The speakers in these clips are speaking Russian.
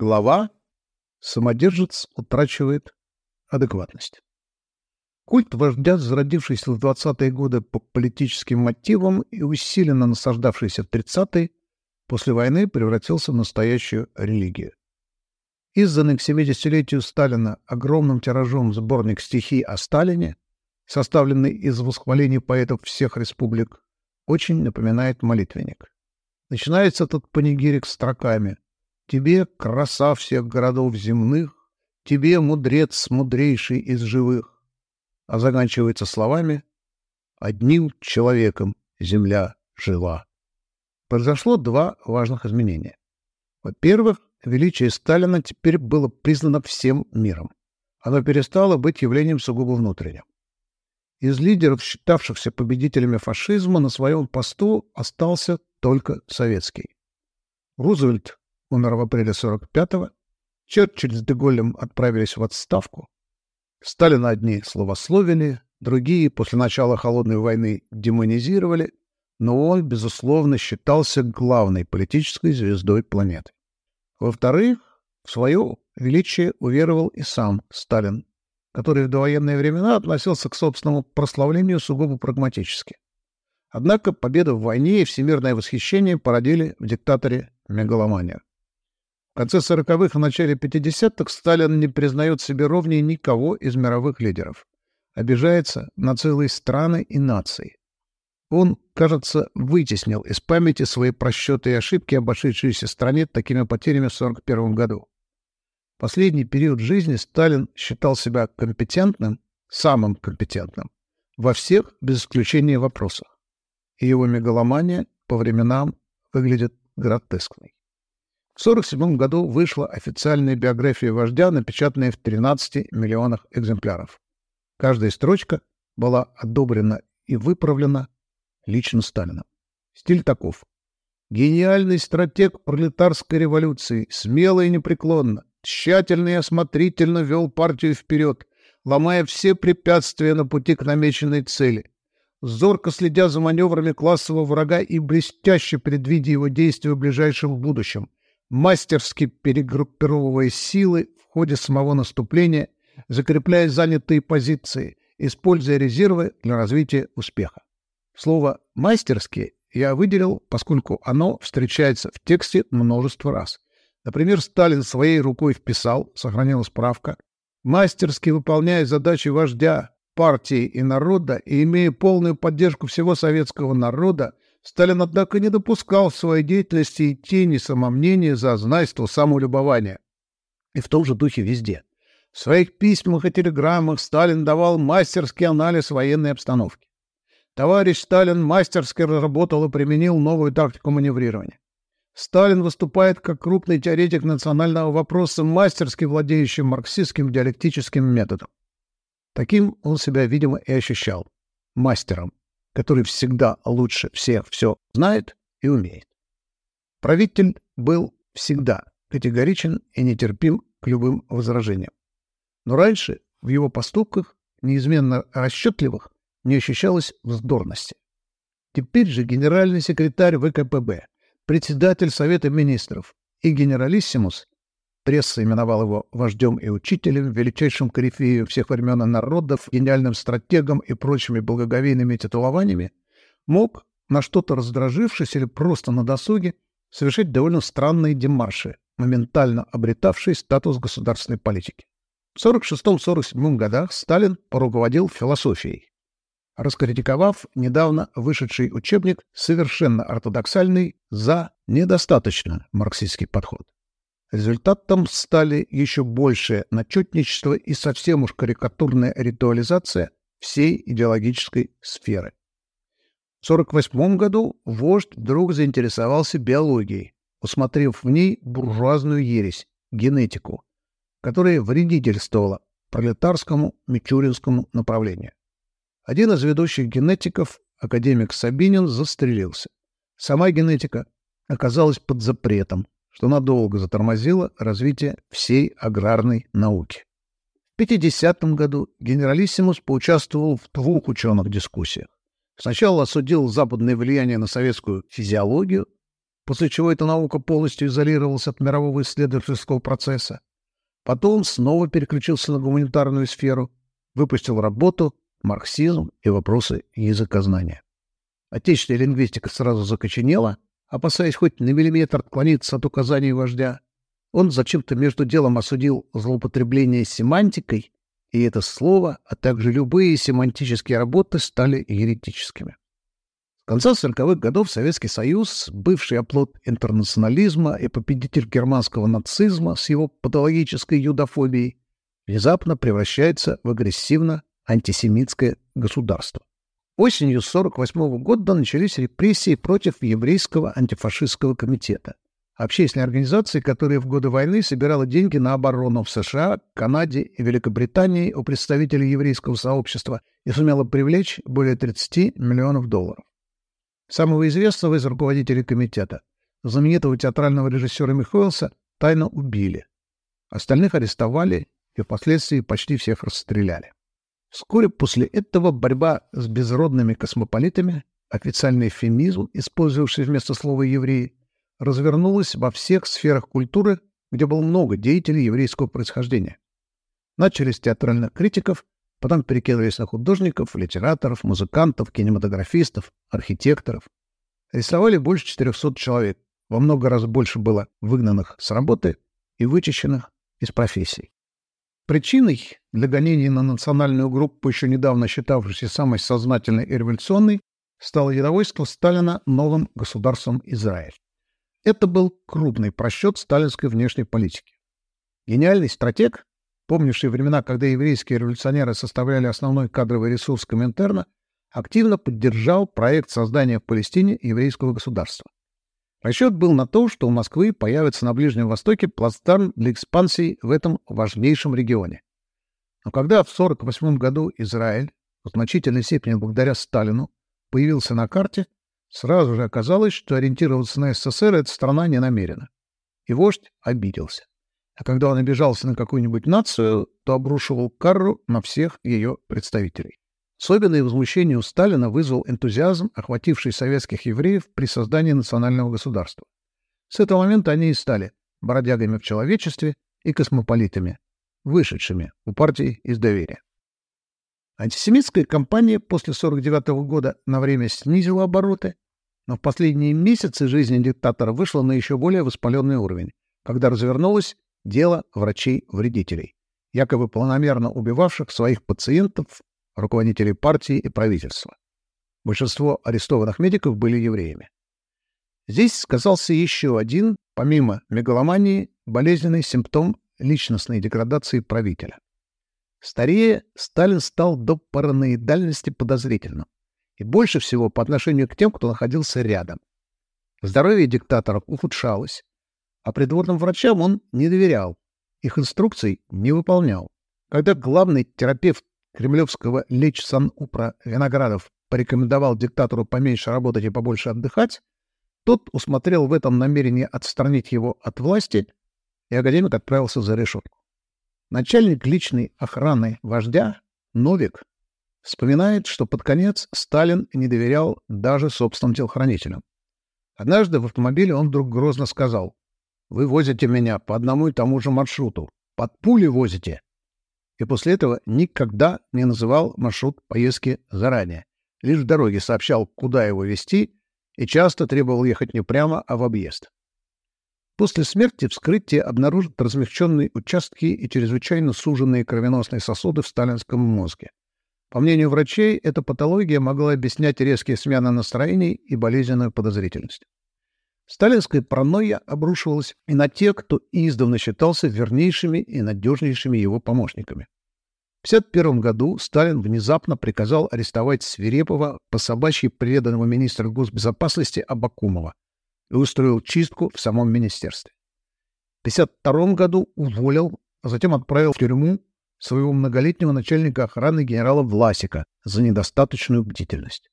Глава «Самодержец утрачивает адекватность». Культ вождя, зародившийся в 20-е годы по политическим мотивам и усиленно насаждавшийся в 30-е, после войны превратился в настоящую религию. Изданный к 70-летию Сталина огромным тиражом сборник стихий о Сталине, составленный из восхвалений поэтов всех республик, очень напоминает молитвенник. Начинается этот панигирик строками «Тебе, краса всех городов земных, тебе, мудрец мудрейший из живых», а заканчивается словами «Одним человеком земля жила». Произошло два важных изменения. Во-первых, величие Сталина теперь было признано всем миром. Оно перестало быть явлением сугубо внутренним. Из лидеров, считавшихся победителями фашизма, на своем посту остался только советский. Рузвельт умер в апреле 45-го, Черчилль с Деголем отправились в отставку. Сталина одни словословили, другие после начала Холодной войны демонизировали, но он, безусловно, считался главной политической звездой планеты. Во-вторых, в свое величие уверовал и сам Сталин, который в довоенные времена относился к собственному прославлению сугубо прагматически. Однако победа в войне и всемирное восхищение породили в диктаторе мегаломанию. Конце 40-х и начале 50-х Сталин не признает себе ровнее никого из мировых лидеров. Обижается на целые страны и нации. Он, кажется, вытеснил из памяти свои просчеты и ошибки, обошедшиеся стране такими потерями в 1941 году. Последний период жизни Сталин считал себя компетентным, самым компетентным, во всех, без исключения, вопросах. И его мегаломания по временам выглядит гротескной. В 1947 году вышла официальная биография вождя, напечатанная в 13 миллионах экземпляров. Каждая строчка была одобрена и выправлена лично Сталина. Стиль таков. Гениальный стратег пролетарской революции, смело и непреклонно, тщательно и осмотрительно вел партию вперед, ломая все препятствия на пути к намеченной цели, зорко следя за маневрами классового врага и блестяще предвидя его действия в ближайшем будущем, мастерски перегруппировывая силы в ходе самого наступления, закрепляя занятые позиции, используя резервы для развития успеха. Слово «мастерски» я выделил, поскольку оно встречается в тексте множество раз. Например, Сталин своей рукой вписал, сохранила справка, мастерски выполняя задачи вождя, партии и народа и имея полную поддержку всего советского народа, Сталин, однако, не допускал в своей деятельности и тени самомнения, зазнайства, самолюбования. И в том же духе везде. В своих письмах и телеграммах Сталин давал мастерский анализ военной обстановки. Товарищ Сталин мастерски разработал и применил новую тактику маневрирования. Сталин выступает как крупный теоретик национального вопроса, мастерски владеющий марксистским диалектическим методом. Таким он себя, видимо, и ощущал. Мастером, который всегда лучше всех все знает и умеет. Правитель был всегда категоричен и нетерпим к любым возражениям. Но раньше в его поступках, неизменно расчетливых, не ощущалось вздорности. Теперь же генеральный секретарь ВКПБ, председатель Совета министров и генералиссимус, пресса именовал его вождем и учителем, величайшим корифеем всех времен и народов, гениальным стратегом и прочими благоговейными титулованиями, мог, на что-то раздражившись или просто на досуге, совершить довольно странные демарши, моментально обретавшие статус государственной политики. В 1946-1947 годах Сталин поруководил философией, раскритиковав недавно вышедший учебник совершенно ортодоксальный за недостаточно марксистский подход. Результатом стали еще большее начетничество и совсем уж карикатурная ритуализация всей идеологической сферы. В 1948 году вождь вдруг заинтересовался биологией, усмотрев в ней буржуазную ересь – генетику, которая вредительствовала пролетарскому мичуринскому направлению. Один из ведущих генетиков, академик Сабинин, застрелился. Сама генетика оказалась под запретом, что надолго затормозило развитие всей аграрной науки. В 50 году генералиссимус поучаствовал в двух ученых дискуссиях. Сначала осудил западное влияние на советскую физиологию, после чего эта наука полностью изолировалась от мирового исследовательского процесса. Потом снова переключился на гуманитарную сферу, выпустил работу «Марксизм и вопросы языкознания». Отечественная лингвистика сразу закоченела, опасаясь хоть на миллиметр отклониться от указаний вождя. Он зачем-то между делом осудил злоупотребление семантикой, и это слово, а также любые семантические работы стали еретическими конца 40-х годов Советский Союз, бывший оплот интернационализма и победитель германского нацизма с его патологической юдофобией, внезапно превращается в агрессивно-антисемитское государство. Осенью 1948 года начались репрессии против еврейского антифашистского комитета, общественной организации, которая в годы войны собирала деньги на оборону в США, Канаде и Великобритании у представителей еврейского сообщества и сумела привлечь более 30 миллионов долларов. Самого известного из руководителей комитета, знаменитого театрального режиссера Михоэлса, тайно убили. Остальных арестовали и впоследствии почти всех расстреляли. Вскоре после этого борьба с безродными космополитами, официальный эвфемизм, использовавший вместо слова «евреи», развернулась во всех сферах культуры, где было много деятелей еврейского происхождения. Начали с театральных критиков, Потом перекидывались на художников, литераторов, музыкантов, кинематографистов, архитекторов. Рисовали больше 400 человек. Во много раз больше было выгнанных с работы и вычищенных из профессий. Причиной для гонений на национальную группу, еще недавно считавшейся самой сознательной и революционной, стало недовольство Сталина новым государством Израиль. Это был крупный просчет сталинской внешней политики. Гениальный стратег помнивший времена, когда еврейские революционеры составляли основной кадровый ресурс Коминтерна, активно поддержал проект создания в Палестине еврейского государства. Расчет был на то, что у Москвы появится на Ближнем Востоке плацдарм для экспансии в этом важнейшем регионе. Но когда в 1948 году Израиль, в значительной степени благодаря Сталину, появился на карте, сразу же оказалось, что ориентироваться на СССР эта страна не намерена. И вождь обиделся. А когда он обижался на какую-нибудь нацию, то обрушивал карру на всех ее представителей. Особенное возмущение у Сталина вызвал энтузиазм, охвативший советских евреев при создании национального государства. С этого момента они и стали бродягами в человечестве и космополитами, вышедшими у партии из доверия. Антисемитская кампания после 1949 года на время снизила обороты, но в последние месяцы жизни диктатора вышла на еще более воспаленный уровень, когда развернулась дело врачей-вредителей, якобы планомерно убивавших своих пациентов, руководителей партии и правительства. Большинство арестованных медиков были евреями. Здесь сказался еще один, помимо мегаломании, болезненный симптом личностной деградации правителя. Старее Сталин стал до параноидальности подозрительным. И больше всего по отношению к тем, кто находился рядом. Здоровье диктатора ухудшалось, а придворным врачам он не доверял, их инструкций не выполнял. Когда главный терапевт кремлевского лечь Сан-Упра Виноградов порекомендовал диктатору поменьше работать и побольше отдыхать, тот усмотрел в этом намерение отстранить его от власти, и академик отправился за решетку. Начальник личной охраны вождя, Новик, вспоминает, что под конец Сталин не доверял даже собственным телохранителям. Однажды в автомобиле он вдруг грозно сказал вы возите меня по одному и тому же маршруту. Под пули возите. И после этого никогда не называл маршрут поездки заранее. Лишь в дороге сообщал, куда его вести, и часто требовал ехать не прямо, а в объезд. После смерти вскрытие обнаружит размягченные участки и чрезвычайно суженные кровеносные сосуды в сталинском мозге. По мнению врачей, эта патология могла объяснять резкие смены настроений и болезненную подозрительность. Сталинская паранойя обрушивалась и на тех, кто издавна считался вернейшими и надежнейшими его помощниками. В 1951 году Сталин внезапно приказал арестовать свирепого, по собачьи преданного министра госбезопасности Абакумова и устроил чистку в самом министерстве. В 1952 году уволил, а затем отправил в тюрьму своего многолетнего начальника охраны генерала Власика за недостаточную бдительность.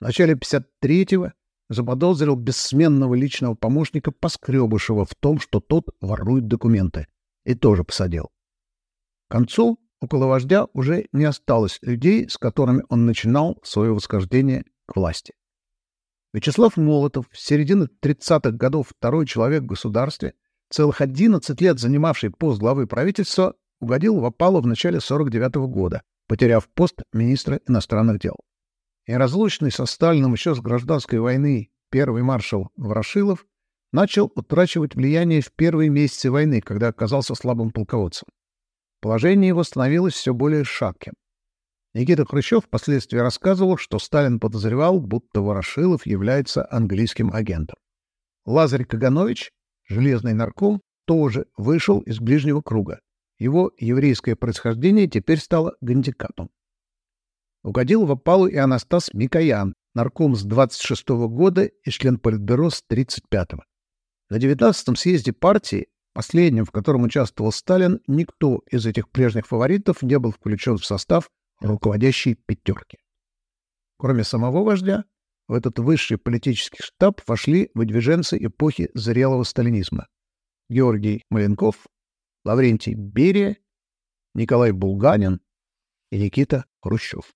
В начале 1953 заподозрил бессменного личного помощника Поскребышева в том, что тот ворует документы, и тоже посадил. К концу около вождя уже не осталось людей, с которыми он начинал свое восхождение к власти. Вячеслав Молотов, с середины 30-х годов второй человек в государстве, целых 11 лет занимавший пост главы правительства, угодил в опалу в начале 49 -го года, потеряв пост министра иностранных дел. И разлучный со Сталиным еще с гражданской войны первый маршал Ворошилов начал утрачивать влияние в первые месяцы войны, когда оказался слабым полководцем. Положение его становилось все более шатким. Никита Хрущев впоследствии рассказывал, что Сталин подозревал, будто Ворошилов является английским агентом. Лазарь Каганович, железный нарком, тоже вышел из ближнего круга. Его еврейское происхождение теперь стало гандикапом. Угодил в опалу и Анастас Микоян, нарком с 26 -го года и член Политбюро с 35-го. На 19-м съезде партии, последнем, в котором участвовал Сталин, никто из этих прежних фаворитов не был включен в состав руководящей пятерки. Кроме самого вождя, в этот высший политический штаб вошли выдвиженцы эпохи зрелого сталинизма. Георгий Маленков, Лаврентий Берия, Николай Булганин и Никита Хрущев.